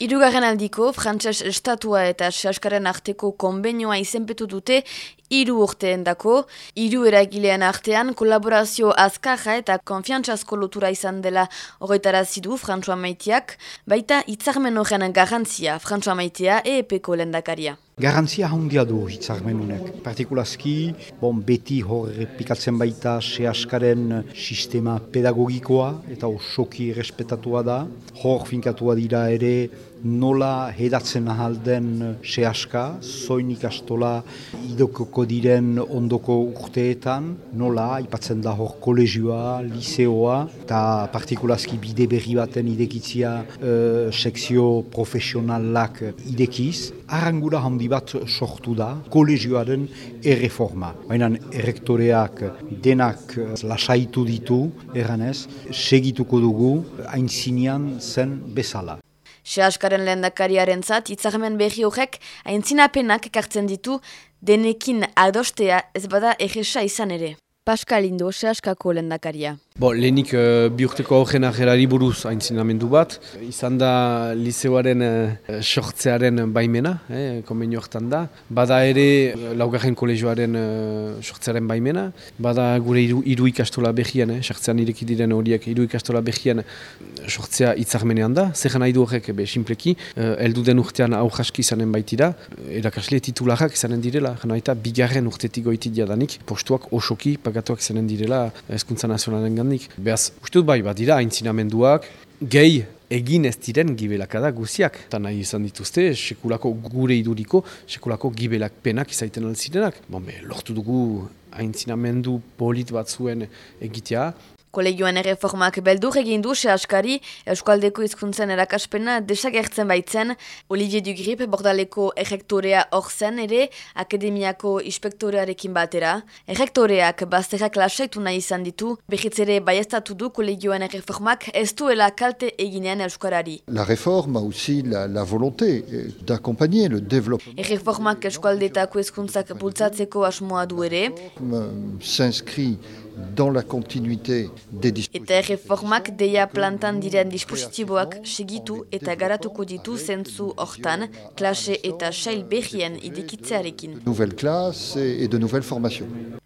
Irugarren aldiko, frantses estatua eta saskaren arteko konbenioa izenpetu dute hiru urteen dako, hiru eragilean artean kolaborazio azkaja eta konfiantzazko lotura izan dela horretara zidu François Maitiak, baita hitzarmen horren garantzia François Maitea EEP-ko lendakaria. Garantzia handia du hitzarmenunek. Partikulazki, bon, beti hor pikatzen baita sehaskaren sistema pedagogikoa eta osoki respetatua da. Hor finkatua dira ere nola hedatzen ahalden sehaska, zoinik astola idokoko diren ondoko urteetan, nola ipatzen da hor kolegioa, liseoa, eta partikulazki bide berri baten idekitzia uh, sekzio profesionalak idekiz. Arangura handi bat sortu da kolegioaren erreforma. Baina errektoreak denak lasaitu ditu, eranez, segituko dugu hain zen bezala. Sehaskaren lehen dakariaren zat, itzarmen behi horrek aintzinapenak ekartzen ditu denekin adostea ez bada egesa izan ere. Pascal Indo, Sehaskako lehen dakaria. Bo, lehenik uh, bi urteko horren agerari buruz aintzinamendu bat. Izan da liseoaren uh, sortzearen baimena, eh, konbenio horretan da. Bada ere uh, laugarren kolegioaren uh, sortzearen baimena. Bada gure iru, iru ikastola behian, eh, sortzean ireki diren horiek iru ikastola behian sortzea itzarmenean da. Zer nahi du horrek, be, simpleki, uh, eldu den urtean aurraski izanen baitira. Erakasle titularrak izanen direla, jena eta bigarren urtetik goitit jadanik, postuak osoki pagatuak izanen direla eskuntza nazionalen gandik. Beaz, uste dut bai, badira, haintzinamenduak, gehi egin ez diren gibelakada guziak. Eta nahi izan dituzte, sekulako gure iduriko, sekulako gibelak penak izaiten alzirenak. Bon, be, lortu dugu haintzinamendu polit bat zuen egitea, Kolegioen erreformak beldur egin du askari Euskaldeko hizkuntzen erakaspena desagertzen baitzen, Olivier Dugrip bordaleko errektorea hor zen ere akademiako inspektorearekin batera. Errektoreak bazterrak lasaitu nahi izan ditu, behitzere baiestatu du kolegioen erreformak ez duela kalte eginean Euskarari. La reforma aussi la, la volonté d'accompagner le développement. Erreformak Euskaldetako hizkuntzak bultzatzeko asmoa du ere. S'inscrit dans la continuité des Eta erreformak deia plantan diren dispositiboak segitu eta garatuko ditu zentzu hortan, klase eta sail behien idekitzearekin. Nouvelle classe et de nouvelles formations.